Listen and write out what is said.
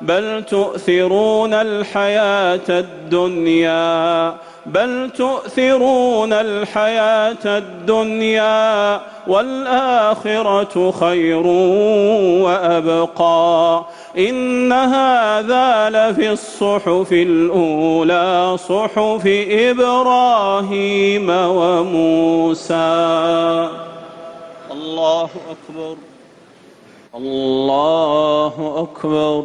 بل تؤثرون الحياة الدنيا. بل تؤثرون الحياة الدنيا. والآخرة خير وأبقى. إن هذا لفي الصحف الأولى صحف إبراهيم وموسى. الله أكبر. الله أكبر.